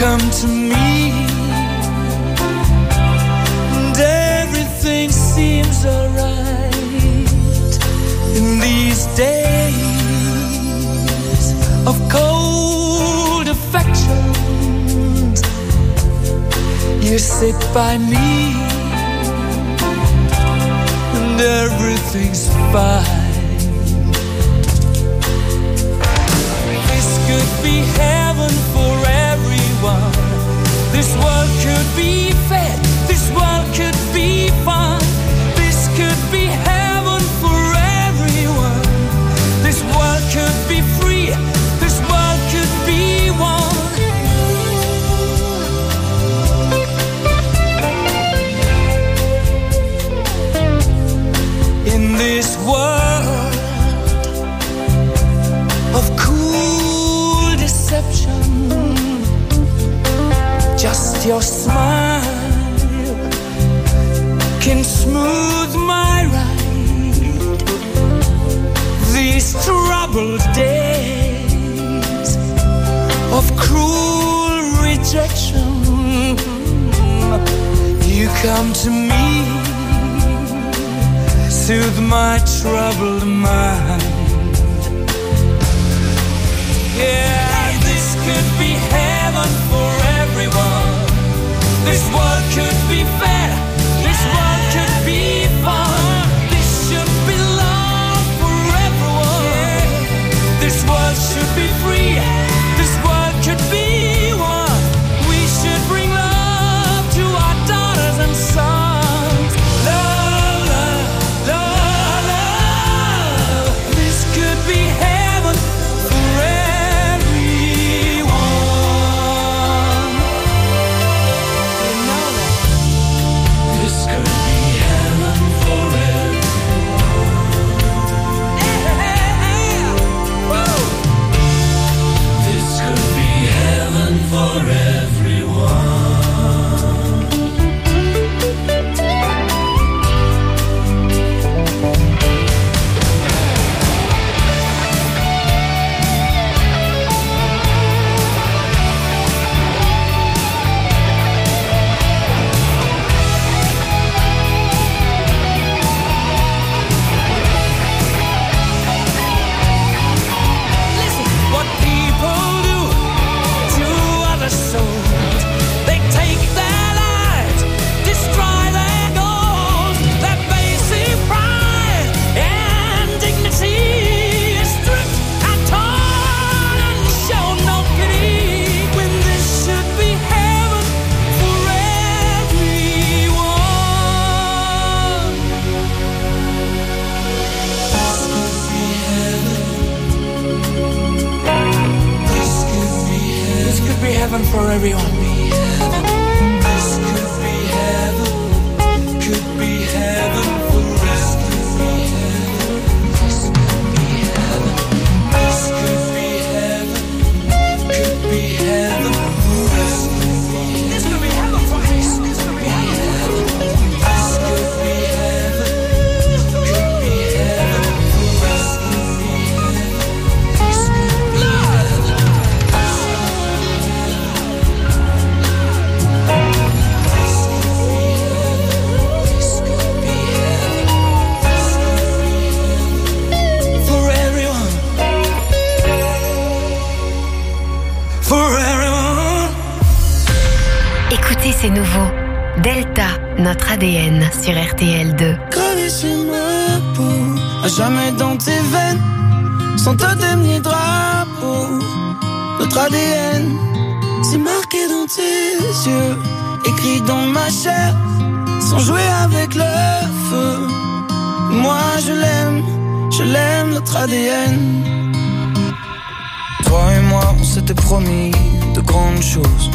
come to me, and everything seems alright in these days of cold affections. You sit by me, and everything's fine. This could be heaven for. This world could be troubled days of cruel rejection, you come to me, soothe my troubled mind. Yeah, this could be heaven for everyone. This world could be fair. Should be free. ADN sur RTL2. Gravé sur ma peau, à jamais dans tes veines, sans totem ni drapeau. Notre ADN, c'est marqué dans tes yeux, écrit dans ma chair, sans jouer avec le feu. Moi je l'aime, je l'aime, notre ADN. Toi et moi, on s'était promis de grandes choses.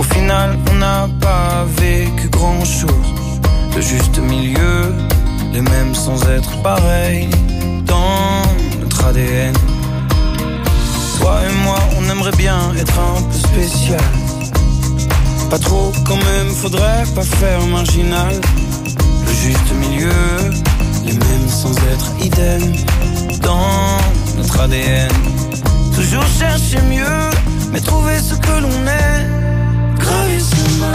Au final, on n'a pas vécu grand chose. Le juste milieu, les mêmes sans être pareils. Dans notre ADN. Toi et moi, on aimerait bien être un peu spécial. Pas trop quand même, faudrait pas faire marginal. Le juste milieu, les mêmes sans être idem. Dans notre ADN. Toujours chercher mieux, mais trouver ce que l'on est. Ma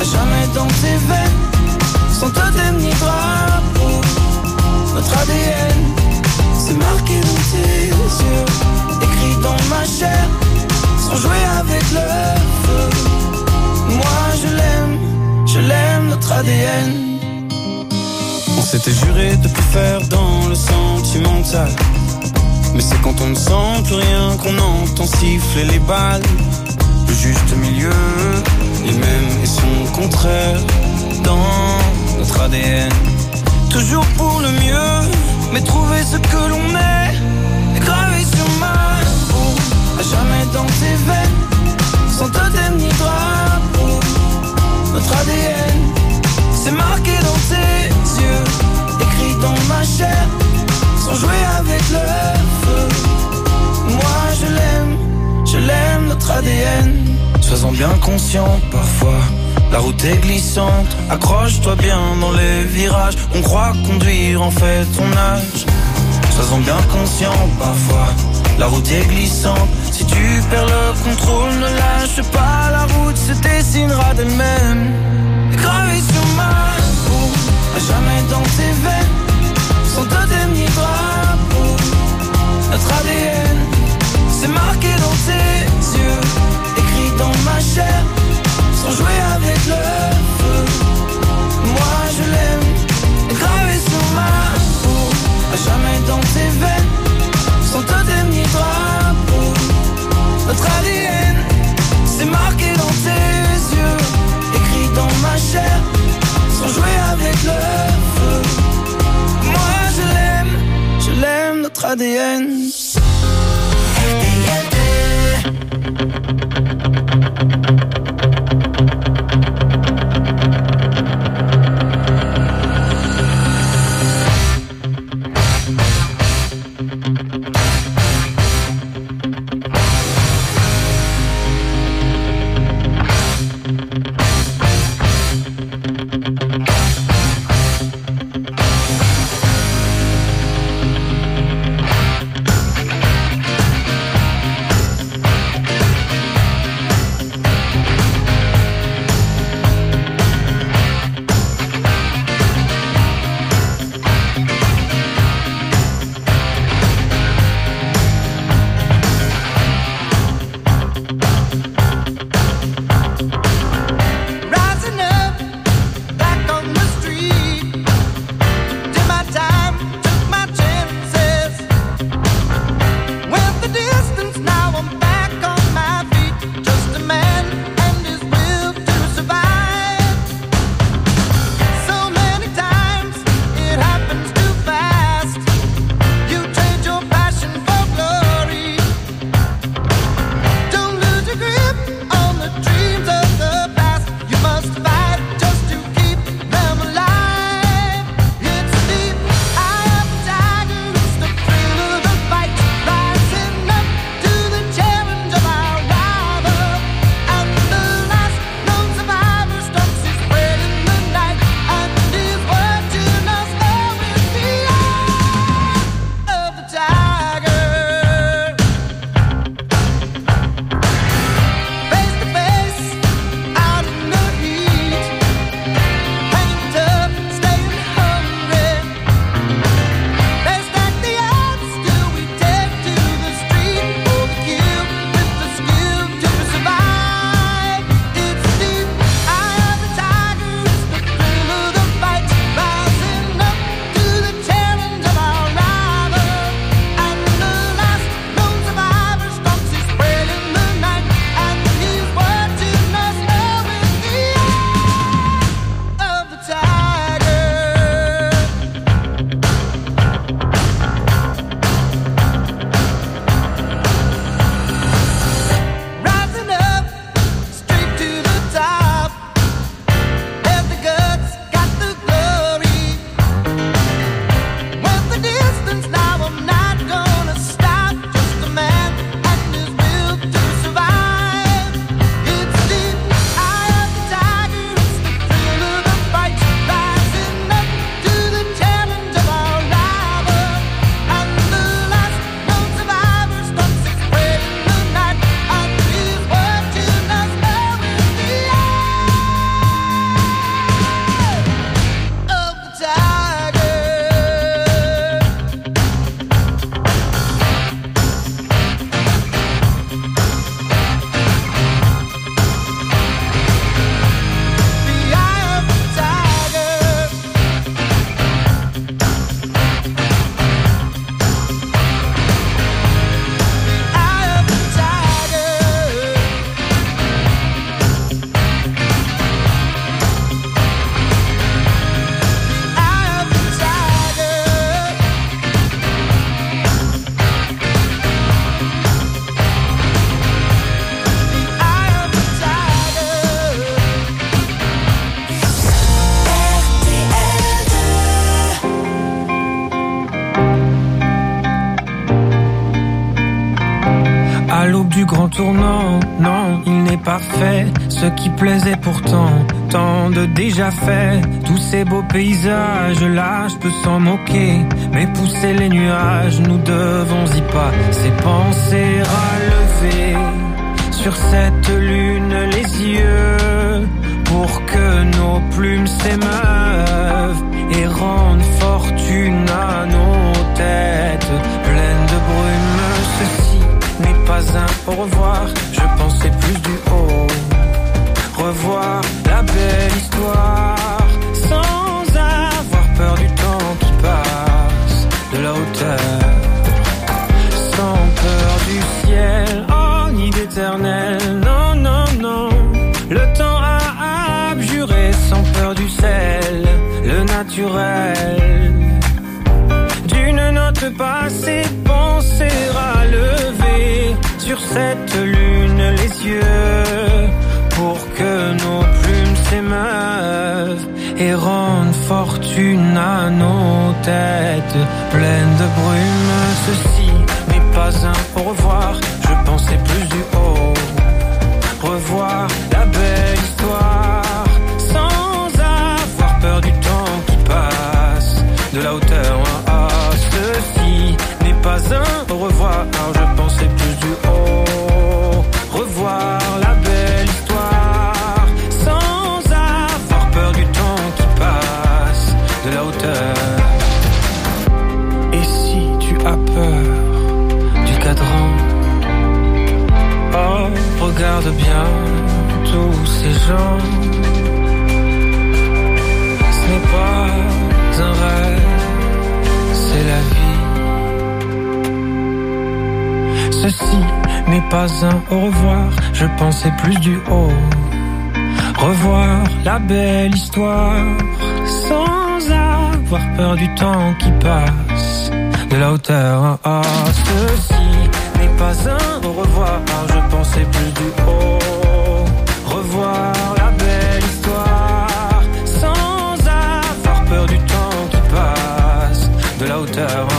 à jamais dans tes veines, sans totem ni drapeau. Notre ADN, c'est marqué dans tes yeux, écrit dans ma chair, sans jouer avec le feu. Moi je l'aime, je l'aime, notre ADN. On s'était juré de plus faire dans le sentimental. Mais c'est quand on ne sent plus rien qu'on entend siffler les balles. Le juste milieu, les mêmes et son contraire dans notre ADN. Toujours pour le mieux, mais trouver ce que l'on est. Gravé sur ma peau, à jamais dans tes veines, sans totem ni drapeau. Notre ADN, c'est marqué dans tes yeux, écrit dans ma chair, sans jouer avec le feu. Moi je l'aime, notre ADN. Sois-en bien conscient parfois. La route est glissante, accroche-toi bien dans les virages. On croit conduire en fait ton âge. Sois-en bien conscient parfois. La route est glissante. Si tu perds le contrôle, ne lâche pas la route, se dessinera d'elle-même. Gravé sur ma peau, à jamais dans tes veines, sans totem ni drapeau. Notre ADN, c'est marqué dans tes écrit dans ma chair, sans jouer avec le feu. Moi je l'aime, gravé sur ma peau, à jamais dans tes veines, sans totem ni drapeau. Notre ADN, c'est marqué dans tes yeux, écrit dans ma chair, sans jouer avec le feu. Moi je l'aime, je l'aime, notre ADN. Tournant, non, il n'est pas fait. Ce qui plaisait pourtant, tant de déjà fait. Tous ces beaux paysages, là, je peux s'en moquer. Mais pousser les nuages, nous devons y pas. Ces pensées à lever sur cette lune les yeux pour que nos plumes s'émeuvent et rendent fortune à nos au revoir, je pensais plus du haut. Revoir la belle histoire sans avoir peur du temps qui passe, de la hauteur, sans peur du ciel, oh ni d'éternel, non, non, non. Le temps a abjuré sans peur du sel, le naturel. Note passée, penser à lever sur cette lune les yeux pour que nos plumes s'émeuvent et rendent fortune à nos têtes pleines de brume. Ceci n'est pas un au revoir, au revoir, je pensais plus du haut. Revoir la belle histoire sans avoir peur du temps qui passe de la hauteur. Et si tu as peur du cadran, oh, regarde bien tous ces gens. Ce n'est pas un rêve, Ceci n'est pas un au revoir, je pensais plus du haut. Revoir la belle histoire sans avoir peur du temps qui passe de la hauteur. Ah, ceci n'est pas un au revoir, je pensais plus du haut. Revoir la belle histoire sans avoir peur du temps qui passe de la hauteur.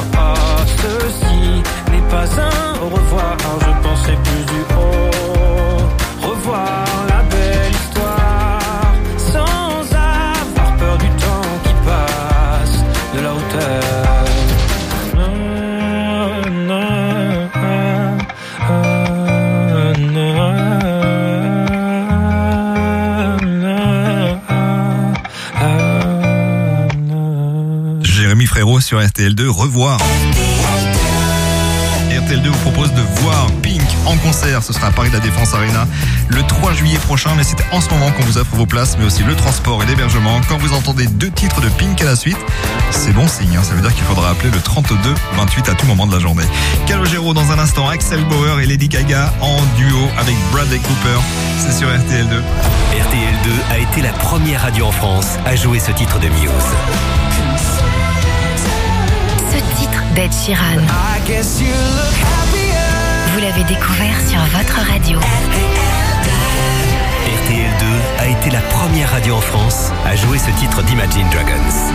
Sur RTL2, revoir. RTL2 vous propose de voir Pink en concert. Ce sera à Paris La Défense Arena le 3 juillet prochain. Mais c'est en ce moment qu'on vous offre vos places, mais aussi le transport et l'hébergement. Quand vous entendez deux titres de Pink à la suite, c'est bon signe. hein. Ça veut dire qu'il faudra appeler le 32 28 à tout moment de la journée. Calogero dans un instant, Axel Bauer et Lady Gaga en duo avec Bradley Cooper. C'est sur RTL2. RTL2 a été la première radio en France à jouer ce titre de Muse. Titre d'Ed Sheeran, vous l'avez découvert sur votre radio. RTL2 a été la première radio en France à jouer ce titre d'Imagine Dragons.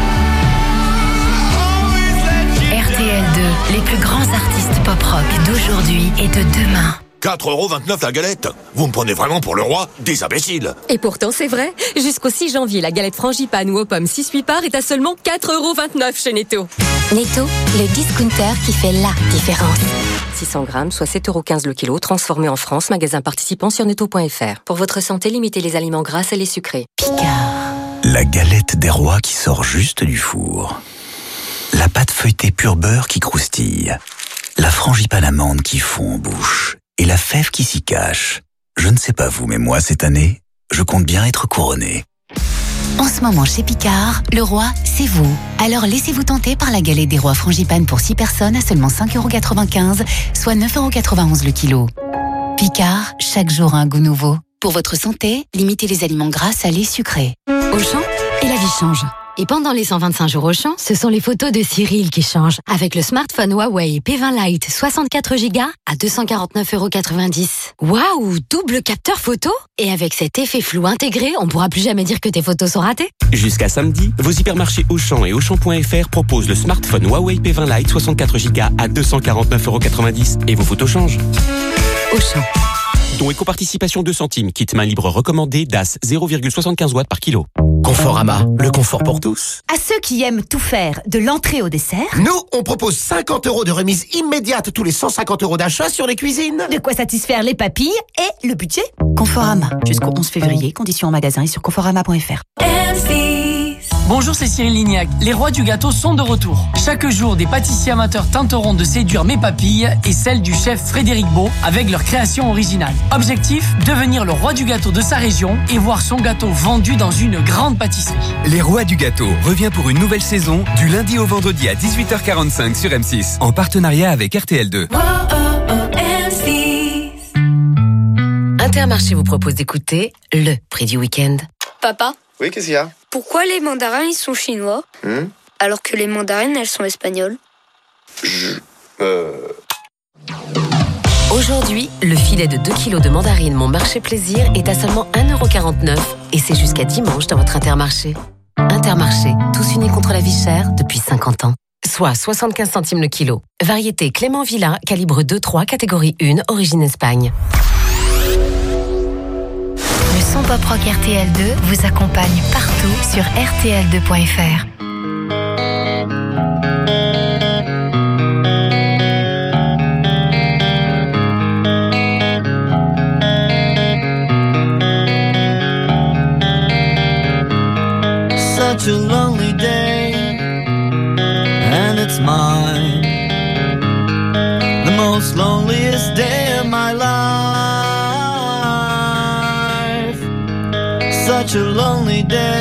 RTL2, les plus grands artistes pop-rock d'aujourd'hui et de demain. 4,29€ la galette Vous me prenez vraiment pour le roi des imbéciles Et pourtant, c'est vrai. Jusqu'au 6 janvier, la galette frangipane ou aux pommes 6-8 parts est à seulement 4,29€ chez Netto. Netto, le discounter qui fait la différence. 600 grammes, soit 7,15€ le kilo, transformé en France, magasin participant sur netto.fr. Pour votre santé, limitez les aliments gras et les sucrés. La galette des rois qui sort juste du four. La pâte feuilletée pur beurre qui croustille. La frangipane amande qui fond en bouche. Et la fève qui s'y cache. Je ne sais pas vous, mais moi, cette année, je compte bien être couronné. En ce moment chez Picard, le roi, c'est vous. Alors laissez-vous tenter par la galette des rois frangipane pour 6 personnes à seulement 5,95€, soit 9,91€ le kilo. Picard, chaque jour un goût nouveau. Pour votre santé, limitez les aliments gras, salés, sucrés. Auchan et la vie change. Et pendant les 125 jours Auchan, ce sont les photos de Cyril qui changent. Avec le smartphone Huawei P20 Lite 64 Go à 249,90€. Waouh, double capteur photo Et avec cet effet flou intégré, on pourra plus jamais dire que tes photos sont ratées. Jusqu'à samedi, vos hypermarchés Auchan et Auchan.fr proposent le smartphone Huawei P20 Lite 64 Go à 249,90€ et vos photos changent. Auchan. Don éco-participation 2 centimes. Kit main libre recommandé DAS 0,75 watts par kilo. Conforama, le confort pour tous. À ceux qui aiment tout faire, de l'entrée au dessert. Nous, on propose 50 euros de remise immédiate tous les 150 euros d'achat sur les cuisines. De quoi satisfaire les papilles et le budget Conforama. Jusqu'au 11 février, conditions en magasin et sur conforama.fr. Bonjour, c'est Cyril Lignac. Les rois du gâteau sont de retour. Chaque jour, des pâtissiers amateurs tenteront de séduire mes papilles et celles du chef Frédéric Beau avec leur création originale. Objectif, devenir le roi du gâteau de sa région et voir son gâteau vendu dans une grande pâtisserie. Les rois du gâteau revient pour une nouvelle saison du lundi au vendredi à 18h45 sur M6 en partenariat avec RTL2. Intermarché vous propose d'écouter le prix du week-end. Papa, Oui, qu'est-ce qu'il y a? Pourquoi les mandarins ils sont chinois Hmm alors que les mandarines elles sont espagnoles Euh... Aujourd'hui, le filet de 2 kg de mandarines Mon Marché Plaisir est à seulement 1,49€ et c'est jusqu'à dimanche dans votre Intermarché. Intermarché, tous unis contre la vie chère depuis 50 ans. Soit 75 centimes le kilo. Variété Clément Villa, calibre 2-3, catégorie 1, origine Espagne. Son pop rock RTL2 vous accompagne partout sur RTL2.fr. Such a lonely day